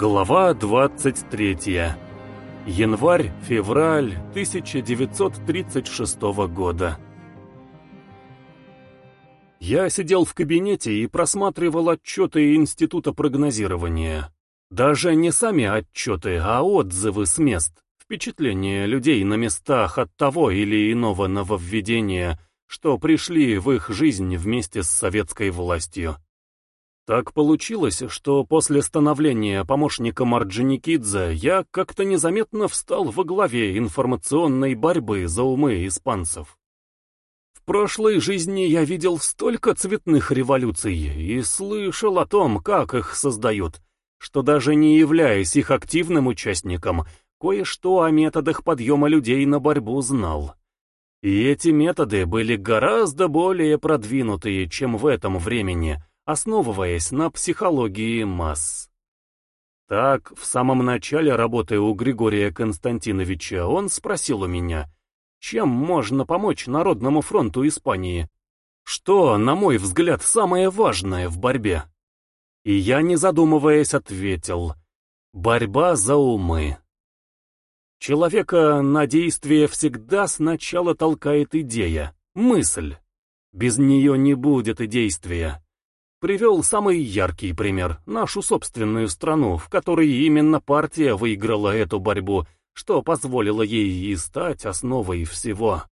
Глава 23. Январь-февраль 1936 года. Я сидел в кабинете и просматривал отчеты Института прогнозирования. Даже не сами отчеты, а отзывы с мест, впечатления людей на местах от того или иного нововведения, что пришли в их жизнь вместе с советской властью. Так получилось, что после становления помощника Марджиникидзе я как-то незаметно встал во главе информационной борьбы за умы испанцев. В прошлой жизни я видел столько цветных революций и слышал о том, как их создают, что даже не являясь их активным участником, кое-что о методах подъема людей на борьбу знал. И эти методы были гораздо более продвинутые, чем в этом времени — основываясь на психологии масс. Так, в самом начале работы у Григория Константиновича он спросил у меня, чем можно помочь Народному фронту Испании, что, на мой взгляд, самое важное в борьбе. И я, не задумываясь, ответил, борьба за умы. Человека на действие всегда сначала толкает идея, мысль. Без нее не будет и действия привел самый яркий пример, нашу собственную страну, в которой именно партия выиграла эту борьбу, что позволило ей и стать основой всего.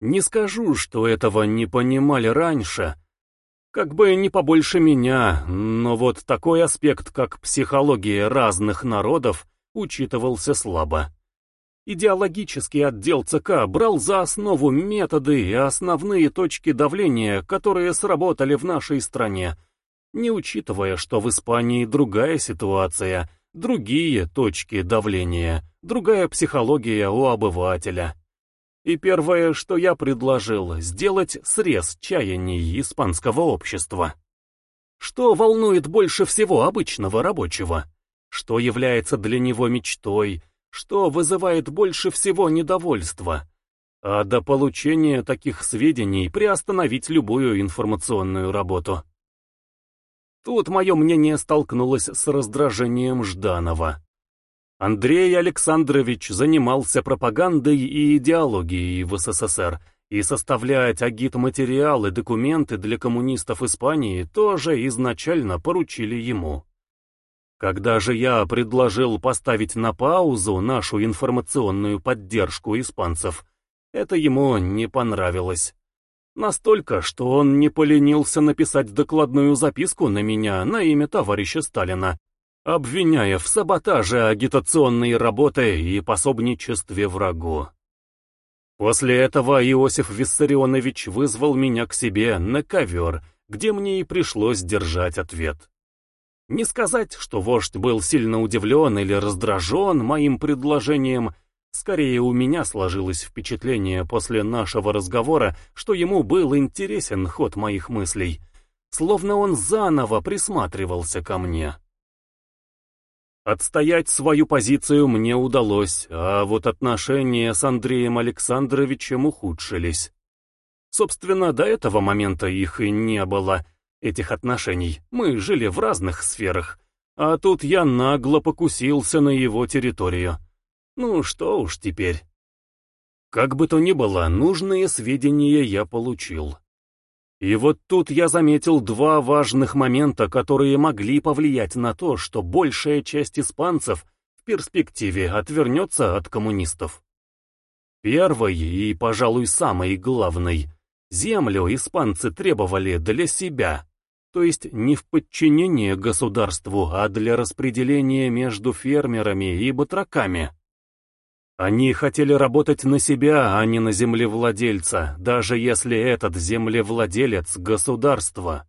Не скажу, что этого не понимали раньше, как бы не побольше меня, но вот такой аспект, как психология разных народов, учитывался слабо. Идеологический отдел ЦК брал за основу методы и основные точки давления, которые сработали в нашей стране, не учитывая, что в Испании другая ситуация, другие точки давления, другая психология у обывателя. И первое, что я предложил, сделать срез чаяний испанского общества. Что волнует больше всего обычного рабочего? Что является для него мечтой, что вызывает больше всего недовольства, а до получения таких сведений приостановить любую информационную работу. Тут мое мнение столкнулось с раздражением Жданова. Андрей Александрович занимался пропагандой и идеологией в СССР, и составлять агитматериалы, документы для коммунистов Испании тоже изначально поручили ему. Когда же я предложил поставить на паузу нашу информационную поддержку испанцев, это ему не понравилось. Настолько, что он не поленился написать докладную записку на меня на имя товарища Сталина, обвиняя в саботаже агитационной работы и пособничестве врагу. После этого Иосиф Виссарионович вызвал меня к себе на ковер, где мне и пришлось держать ответ. Не сказать, что вождь был сильно удивлен или раздражен моим предложением, скорее у меня сложилось впечатление после нашего разговора, что ему был интересен ход моих мыслей, словно он заново присматривался ко мне. Отстоять свою позицию мне удалось, а вот отношения с Андреем Александровичем ухудшились. Собственно, до этого момента их и не было, этих отношений. Мы жили в разных сферах. А тут я нагло покусился на его территорию. Ну что уж теперь. Как бы то ни было, нужные сведения я получил. И вот тут я заметил два важных момента, которые могли повлиять на то, что большая часть испанцев в перспективе отвернется от коммунистов. Первый и, пожалуй, самый главный. Землю испанцы требовали для себя то есть не в подчинение государству, а для распределения между фермерами и батраками. Они хотели работать на себя, а не на землевладельца, даже если этот землевладелец — государство.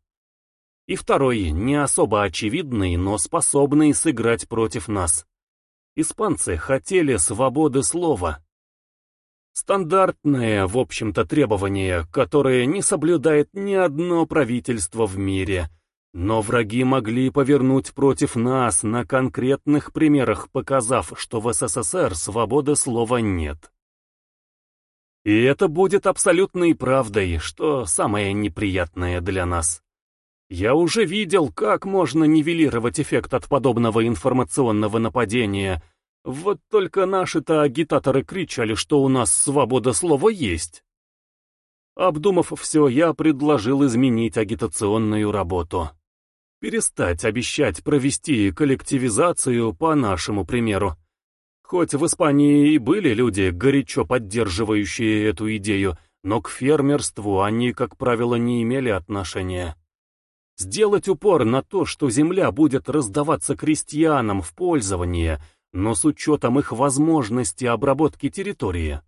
И второй, не особо очевидный, но способный сыграть против нас. Испанцы хотели свободы слова. Стандартное, в общем-то, требование, которое не соблюдает ни одно правительство в мире. Но враги могли повернуть против нас на конкретных примерах, показав, что в СССР свободы слова нет. И это будет абсолютной правдой, что самое неприятное для нас. Я уже видел, как можно нивелировать эффект от подобного информационного нападения. Вот только наши-то агитаторы кричали, что у нас свобода слова есть. Обдумав все, я предложил изменить агитационную работу. Перестать обещать провести коллективизацию по нашему примеру. Хоть в Испании и были люди, горячо поддерживающие эту идею, но к фермерству они, как правило, не имели отношения. Сделать упор на то, что земля будет раздаваться крестьянам в пользование, но с учетом их возможности обработки территории.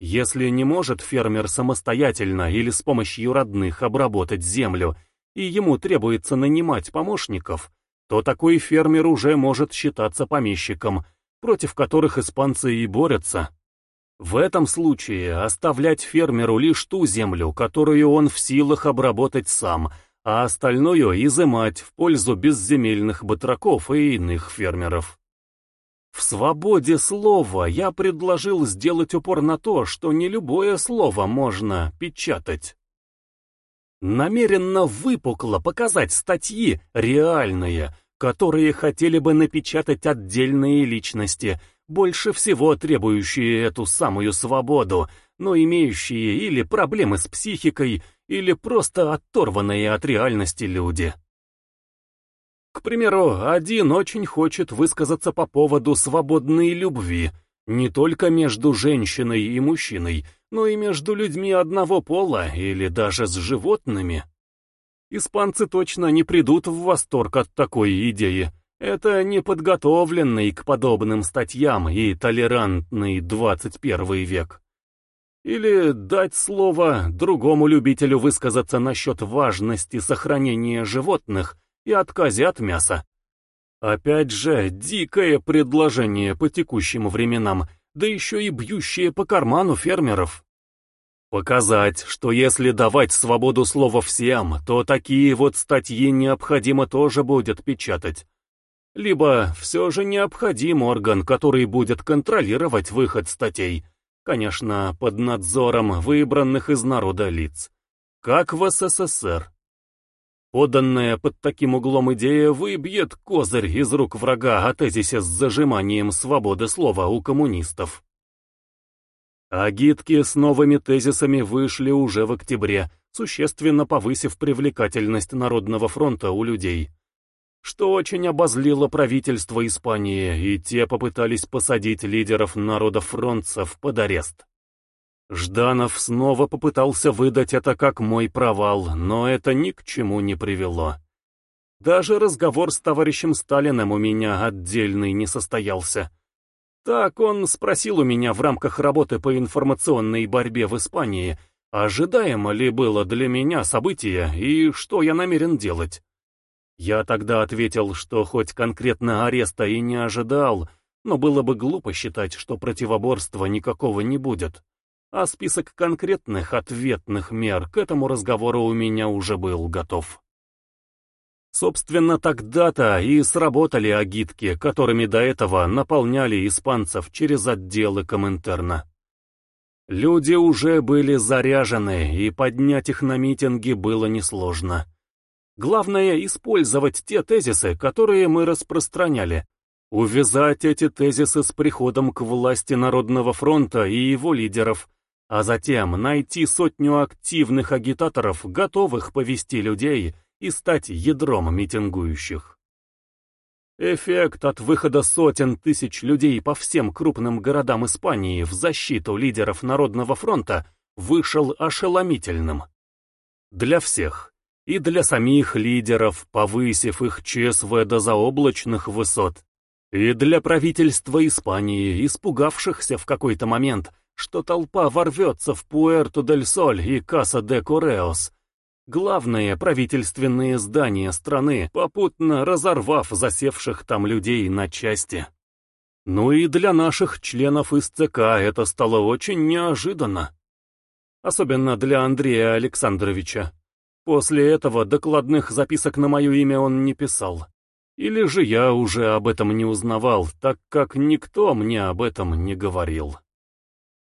Если не может фермер самостоятельно или с помощью родных обработать землю, и ему требуется нанимать помощников, то такой фермер уже может считаться помещиком, против которых испанцы и борются. В этом случае оставлять фермеру лишь ту землю, которую он в силах обработать сам, а остальное изымать в пользу безземельных батраков и иных фермеров. В свободе слова я предложил сделать упор на то, что не любое слово можно печатать. Намеренно выпукло показать статьи реальные, которые хотели бы напечатать отдельные личности, больше всего требующие эту самую свободу, но имеющие или проблемы с психикой, или просто оторванные от реальности люди. К примеру, один очень хочет высказаться по поводу свободной любви, не только между женщиной и мужчиной, но и между людьми одного пола или даже с животными. Испанцы точно не придут в восторг от такой идеи. Это неподготовленный к подобным статьям и толерантный 21 век. Или дать слово другому любителю высказаться насчет важности сохранения животных и отказе от мяса. Опять же, дикое предложение по текущим временам, да еще и бьющее по карману фермеров. Показать, что если давать свободу слова всем, то такие вот статьи необходимо тоже будет печатать, либо все же необходим орган, который будет контролировать выход статей, конечно, под надзором выбранных из народа лиц, как в СССР. Поданная под таким углом идея выбьет козырь из рук врага о тезисе с зажиманием свободы слова у коммунистов. Агитки с новыми тезисами вышли уже в октябре, существенно повысив привлекательность Народного фронта у людей что очень обозлило правительство Испании, и те попытались посадить лидеров народов-фронтцев под арест. Жданов снова попытался выдать это как мой провал, но это ни к чему не привело. Даже разговор с товарищем Сталиным у меня отдельный не состоялся. Так он спросил у меня в рамках работы по информационной борьбе в Испании, ожидаемо ли было для меня событие и что я намерен делать. Я тогда ответил, что хоть конкретно ареста и не ожидал, но было бы глупо считать, что противоборства никакого не будет. А список конкретных ответных мер к этому разговору у меня уже был готов. Собственно, тогда-то и сработали агитки, которыми до этого наполняли испанцев через отделы Коминтерна. Люди уже были заряжены, и поднять их на митинги было несложно. Главное — использовать те тезисы, которые мы распространяли. Увязать эти тезисы с приходом к власти Народного фронта и его лидеров, а затем найти сотню активных агитаторов, готовых повести людей и стать ядром митингующих. Эффект от выхода сотен тысяч людей по всем крупным городам Испании в защиту лидеров Народного фронта вышел ошеломительным. Для всех и для самих лидеров, повысив их ЧСВ до заоблачных высот, и для правительства Испании, испугавшихся в какой-то момент, что толпа ворвется в Пуэрто-дель-Соль и Каса-де-Кореос, главные правительственные здания страны, попутно разорвав засевших там людей на части. Ну и для наших членов из ЦК это стало очень неожиданно. Особенно для Андрея Александровича. После этого докладных записок на мое имя он не писал. Или же я уже об этом не узнавал, так как никто мне об этом не говорил.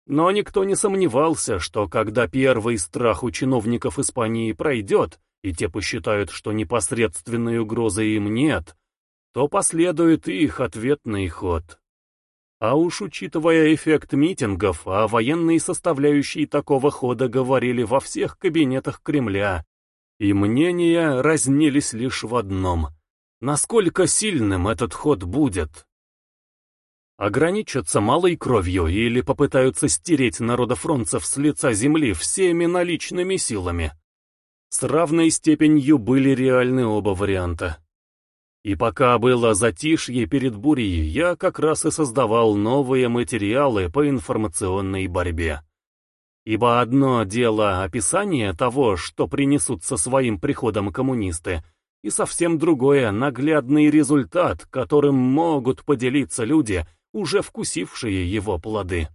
Но никто не сомневался, что когда первый страх у чиновников Испании пройдет, и те посчитают, что непосредственной угрозы им нет, то последует их ответный ход. А уж учитывая эффект митингов, о военной составляющей такого хода говорили во всех кабинетах Кремля, и мнения разнились лишь в одном — насколько сильным этот ход будет. Ограничатся малой кровью или попытаются стереть народофронтцев с лица земли всеми наличными силами. С равной степенью были реальны оба варианта. И пока было затишье перед бурей, я как раз и создавал новые материалы по информационной борьбе. Ибо одно дело описание того, что принесут со своим приходом коммунисты, и совсем другое наглядный результат, которым могут поделиться люди, уже вкусившие его плоды.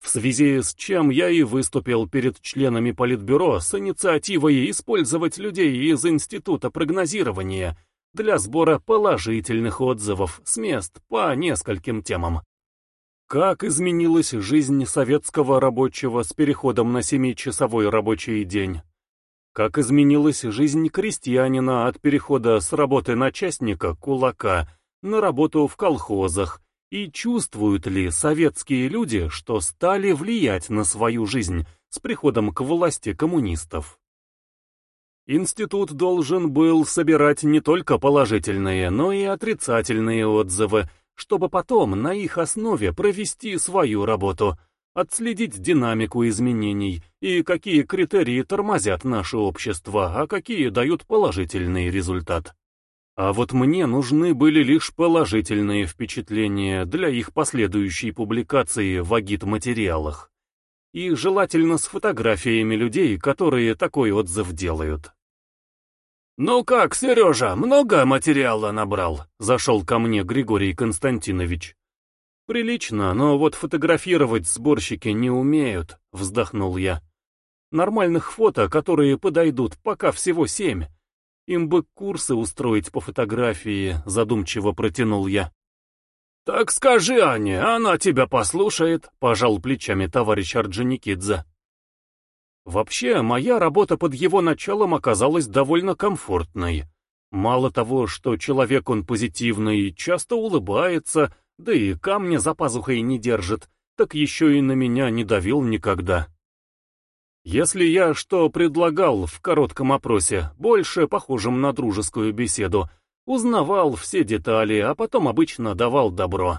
В связи с чем я и выступил перед членами Политбюро с инициативой использовать людей из Института прогнозирования для сбора положительных отзывов с мест по нескольким темам. Как изменилась жизнь советского рабочего с переходом на семичасовой рабочий день? Как изменилась жизнь крестьянина от перехода с работы начальника, кулака, на работу в колхозах? И чувствуют ли советские люди, что стали влиять на свою жизнь с приходом к власти коммунистов? Институт должен был собирать не только положительные, но и отрицательные отзывы, чтобы потом на их основе провести свою работу, отследить динамику изменений и какие критерии тормозят наше общество, а какие дают положительный результат. А вот мне нужны были лишь положительные впечатления для их последующей публикации в агит-материалах. И желательно с фотографиями людей, которые такой отзыв делают. «Ну как, Сережа, много материала набрал?» — зашел ко мне Григорий Константинович. «Прилично, но вот фотографировать сборщики не умеют», — вздохнул я. «Нормальных фото, которые подойдут, пока всего семь. Им бы курсы устроить по фотографии», — задумчиво протянул я. «Так скажи Ане, она тебя послушает», — пожал плечами товарищ Орджоникидзе. Вообще, моя работа под его началом оказалась довольно комфортной. Мало того, что человек он позитивный, часто улыбается, да и камня за пазухой не держит, так еще и на меня не давил никогда. Если я что предлагал в коротком опросе, больше похожем на дружескую беседу, узнавал все детали, а потом обычно давал добро.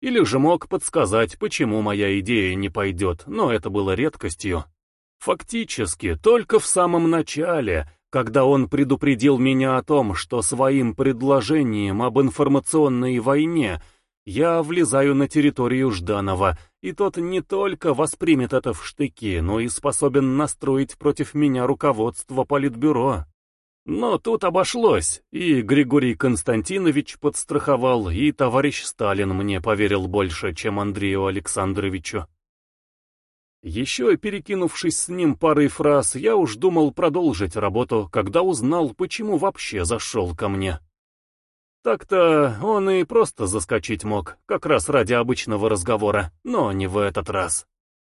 Или же мог подсказать, почему моя идея не пойдет, но это было редкостью. Фактически, только в самом начале, когда он предупредил меня о том, что своим предложением об информационной войне я влезаю на территорию Жданова, и тот не только воспримет это в штыки, но и способен настроить против меня руководство Политбюро. Но тут обошлось, и Григорий Константинович подстраховал, и товарищ Сталин мне поверил больше, чем Андрею Александровичу. Еще перекинувшись с ним парой фраз, я уж думал продолжить работу, когда узнал, почему вообще зашел ко мне. Так-то он и просто заскочить мог, как раз ради обычного разговора, но не в этот раз.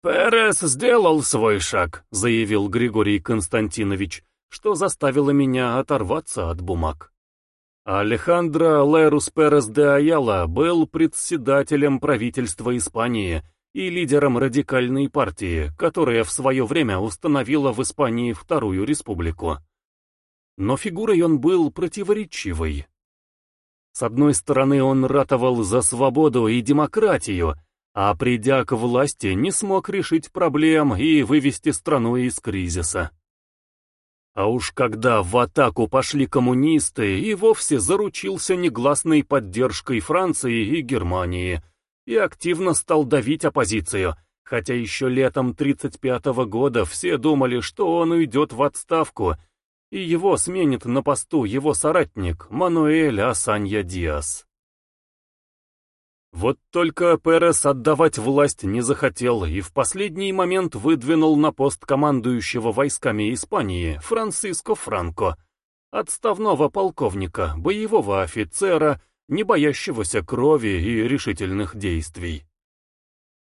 «Перес сделал свой шаг», — заявил Григорий Константинович, что заставило меня оторваться от бумаг. Алехандро Лерус Перес де Аяла был председателем правительства Испании и лидером радикальной партии, которая в свое время установила в Испании Вторую Республику. Но фигурой он был противоречивой. С одной стороны, он ратовал за свободу и демократию, а придя к власти, не смог решить проблем и вывести страну из кризиса. А уж когда в атаку пошли коммунисты, и вовсе заручился негласной поддержкой Франции и Германии – и активно стал давить оппозицию, хотя еще летом 1935 года все думали, что он уйдет в отставку, и его сменит на посту его соратник Мануэль Асанья Диас. Вот только Перес отдавать власть не захотел и в последний момент выдвинул на пост командующего войсками Испании Франциско Франко, отставного полковника, боевого офицера, не боящегося крови и решительных действий.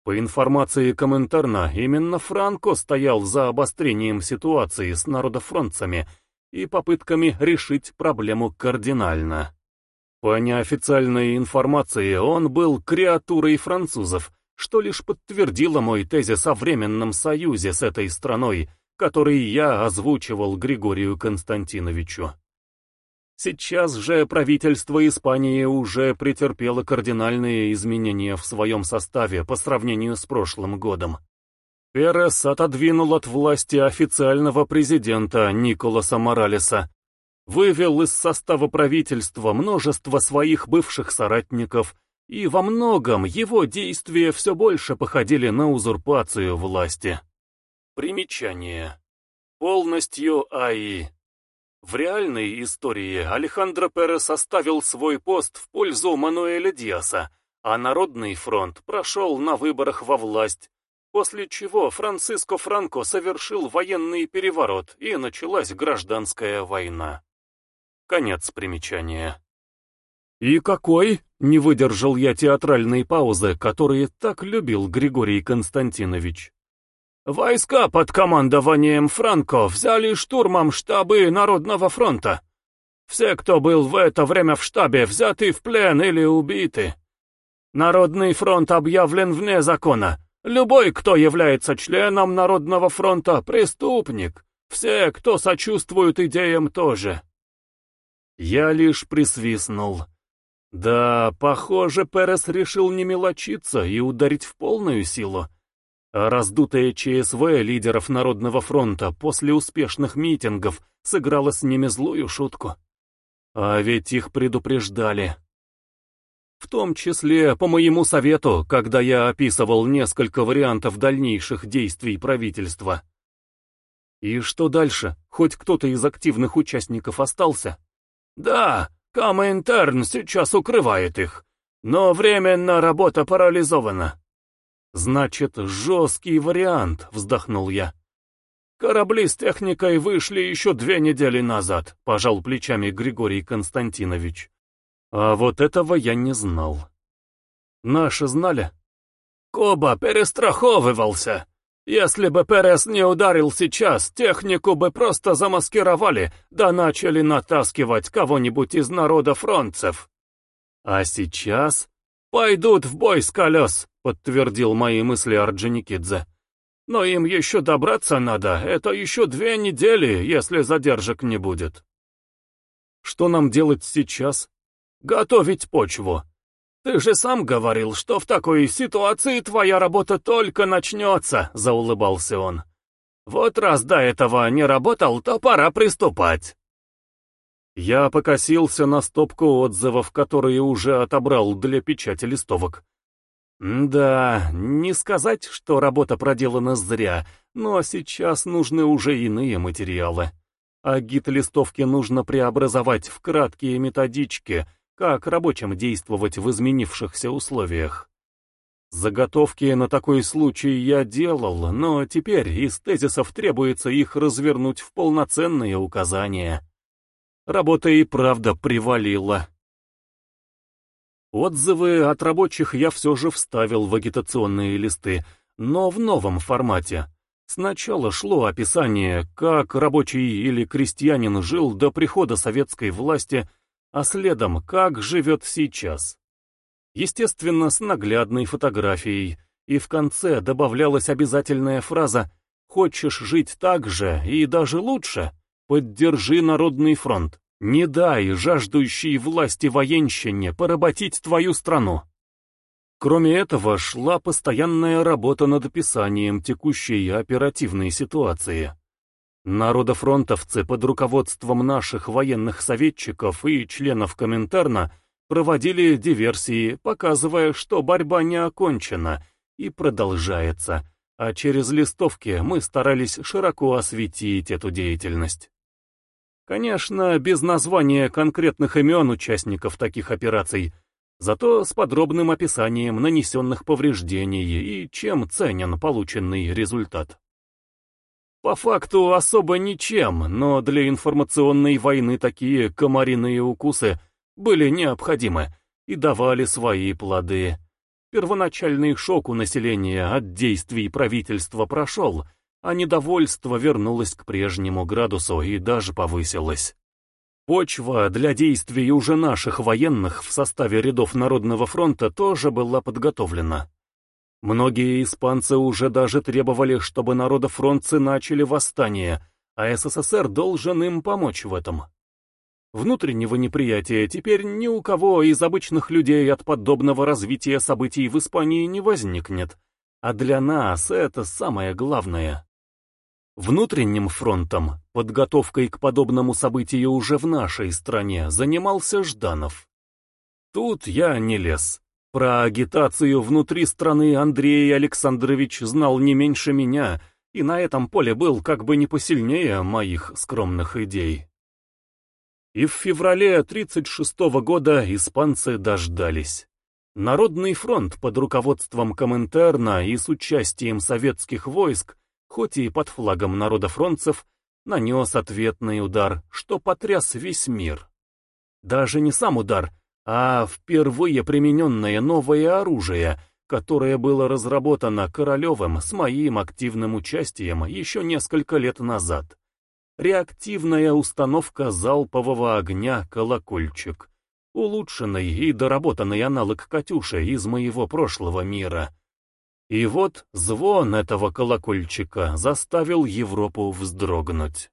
По информации Коминтерна, именно Франко стоял за обострением ситуации с народофронтцами и попытками решить проблему кардинально. По неофициальной информации, он был креатурой французов, что лишь подтвердило мой тезис о временном союзе с этой страной, который я озвучивал Григорию Константиновичу. Сейчас же правительство Испании уже претерпело кардинальные изменения в своем составе по сравнению с прошлым годом. Перес отодвинул от власти официального президента Николаса Моралеса, вывел из состава правительства множество своих бывших соратников, и во многом его действия все больше походили на узурпацию власти. Примечание. Полностью АИ. В реальной истории Алехандро Перес оставил свой пост в пользу Мануэля Диаса, а Народный фронт прошел на выборах во власть, после чего Франциско Франко совершил военный переворот и началась гражданская война. Конец примечания. «И какой?» — не выдержал я театральной паузы, которые так любил Григорий Константинович. Войска под командованием Франко взяли штурмом штабы Народного фронта. Все, кто был в это время в штабе, взяты в плен или убиты. Народный фронт объявлен вне закона. Любой, кто является членом Народного фронта, преступник. Все, кто сочувствует идеям, тоже. Я лишь присвистнул. Да, похоже, Перес решил не мелочиться и ударить в полную силу. Раздутая ЧСВ лидеров Народного фронта после успешных митингов сыграла с ними злую шутку. А ведь их предупреждали. В том числе по моему совету, когда я описывал несколько вариантов дальнейших действий правительства. И что дальше? Хоть кто-то из активных участников остался? Да, Каминтерн сейчас укрывает их, но временно работа парализована. «Значит, жесткий вариант», — вздохнул я. «Корабли с техникой вышли еще две недели назад», — пожал плечами Григорий Константинович. «А вот этого я не знал». «Наши знали?» «Коба перестраховывался. Если бы Перес не ударил сейчас, технику бы просто замаскировали, да начали натаскивать кого-нибудь из народа фронтцев. А сейчас пойдут в бой с колес, — подтвердил мои мысли Орджоникидзе. «Но им еще добраться надо, это еще две недели, если задержек не будет». «Что нам делать сейчас?» «Готовить почву. Ты же сам говорил, что в такой ситуации твоя работа только начнется», — заулыбался он. «Вот раз до этого не работал, то пора приступать». Я покосился на стопку отзывов, которые уже отобрал для печати листовок. Да, не сказать, что работа проделана зря, но сейчас нужны уже иные материалы. А гид-листовки нужно преобразовать в краткие методички, как рабочим действовать в изменившихся условиях. Заготовки на такой случай я делал, но теперь из тезисов требуется их развернуть в полноценные указания. Работа и правда привалила. Отзывы от рабочих я все же вставил в агитационные листы, но в новом формате. Сначала шло описание, как рабочий или крестьянин жил до прихода советской власти, а следом, как живет сейчас. Естественно, с наглядной фотографией, и в конце добавлялась обязательная фраза «Хочешь жить так же и даже лучше? Поддержи Народный фронт». Не дай жаждущей власти военщине поработить твою страну. Кроме этого, шла постоянная работа над описанием текущей оперативной ситуации. Народофронтовцы под руководством наших военных советчиков и членов Коминтерна проводили диверсии, показывая, что борьба не окончена и продолжается, а через листовки мы старались широко осветить эту деятельность. Конечно, без названия конкретных имен участников таких операций, зато с подробным описанием нанесенных повреждений и чем ценен полученный результат. По факту особо ничем, но для информационной войны такие комариные укусы были необходимы и давали свои плоды. Первоначальный шок у населения от действий правительства прошел, а недовольство вернулось к прежнему градусу и даже повысилось. Почва для действий уже наших военных в составе рядов Народного фронта тоже была подготовлена. Многие испанцы уже даже требовали, чтобы народофронтцы начали восстание, а СССР должен им помочь в этом. Внутреннего неприятия теперь ни у кого из обычных людей от подобного развития событий в Испании не возникнет, а для нас это самое главное. Внутренним фронтом, подготовкой к подобному событию уже в нашей стране, занимался Жданов. Тут я не лез. Про агитацию внутри страны Андрей Александрович знал не меньше меня, и на этом поле был как бы не посильнее моих скромных идей. И в феврале 1936 года испанцы дождались. Народный фронт под руководством Коминтерна и с участием советских войск, хоть и под флагом народофронтцев, нанес ответный удар, что потряс весь мир. Даже не сам удар, а впервые примененное новое оружие, которое было разработано Королевым с моим активным участием еще несколько лет назад реактивная установка залпового огня «Колокольчик», улучшенный и доработанный аналог «Катюши» из моего прошлого мира. И вот звон этого колокольчика заставил Европу вздрогнуть.